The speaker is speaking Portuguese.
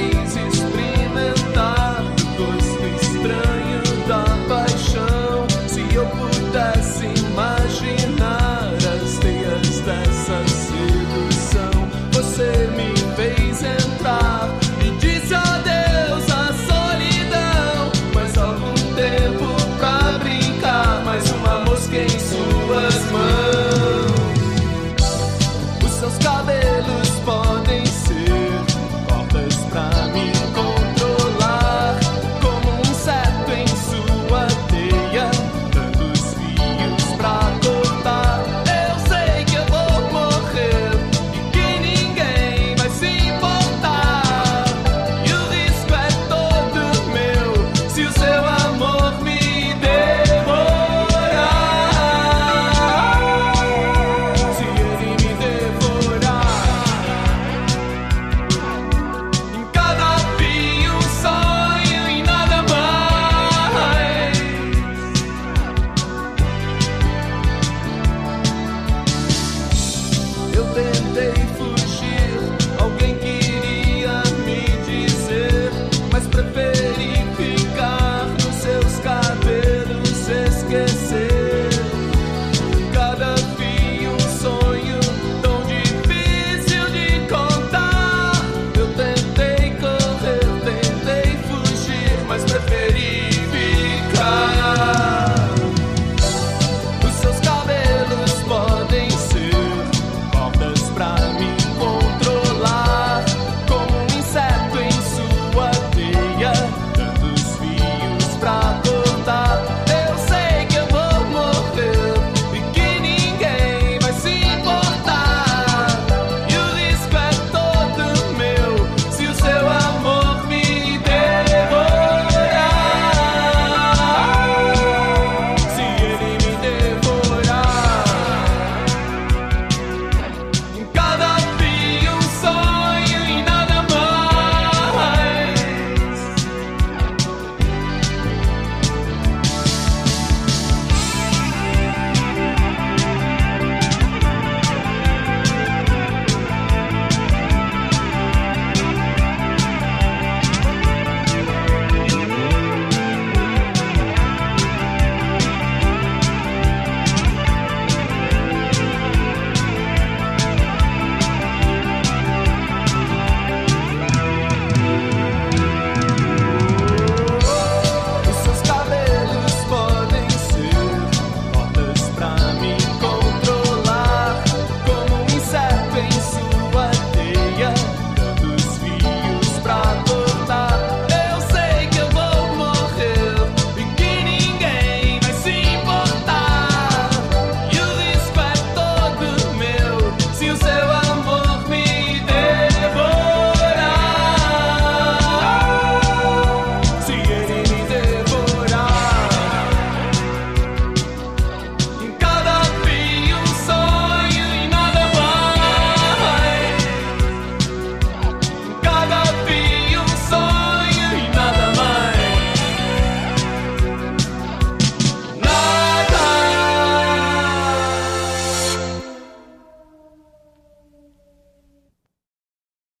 existe. say